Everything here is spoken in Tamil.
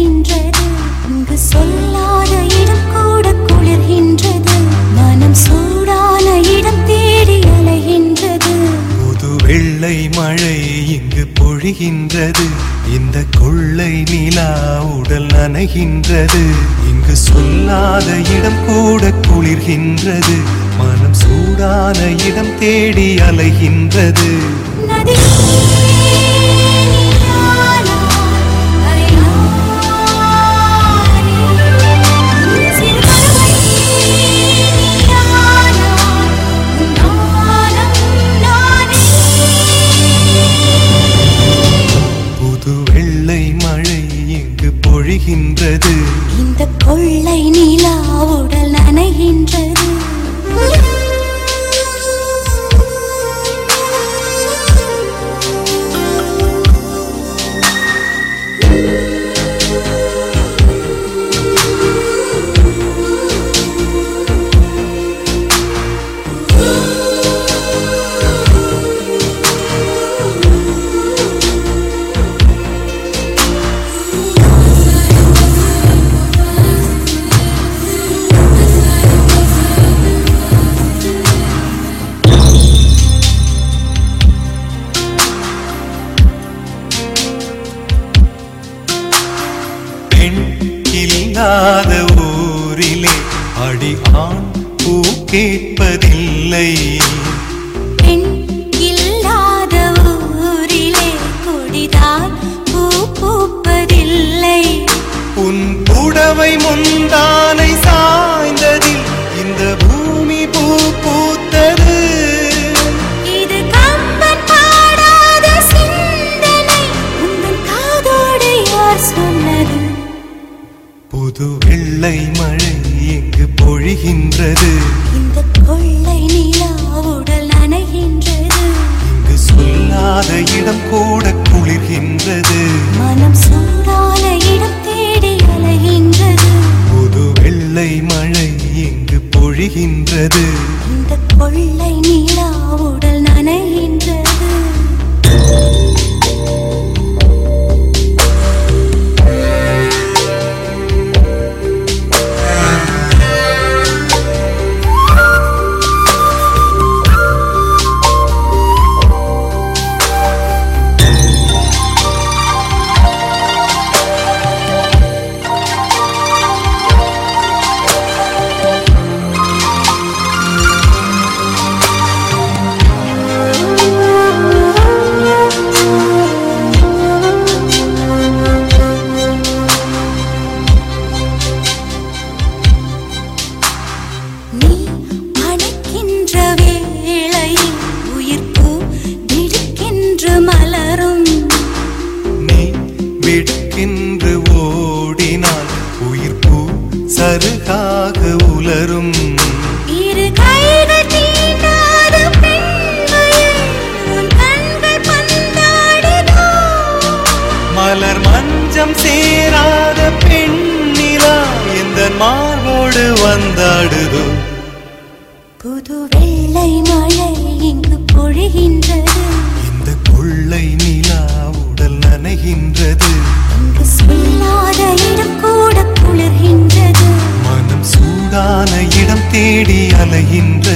குளிர்கின்றது இங்கு சொல்லாத இடம் கூட குளிர்கின்றது. மனம் சூடான இடம் தேடி அலைகின்றது. புது வெள்ளை மழை இங்கு பொழிகின்றது. இந்த கொள்ளை நிலா உடல் நனைகின்றது. இங்கு சொல்லாத இடம் கூட குளிர்கின்றது. மனம் சூடான இடம் தேடி அலைகின்றது. நதி இல்லாத ஊரிலே அடி ஆண் பூ கேட்பதில்லை. பெண் புது வெள்ளை மழை இங்கு பொழிகின்றது? இந்த கொள்ளை நிலா உடல் நனைகின்றது இங்கு சொல்லாத இடம் கூட குளிர்கின்றது. மனம் சூடான இடம் தேடி அலைகின்றது. புது வெள்ளை மழை இங்கு பொழிகின்றது? இந்த கொள்ளை நிலா சருகாக உலரும். இரு கைகள் பந்தாடுதோ மலர் மஞ்சம் சேராத பெண்ணிலா எந்த மார்போடு வந்தாடுதோ? புது வெள்ளை மழை காணுகின்ற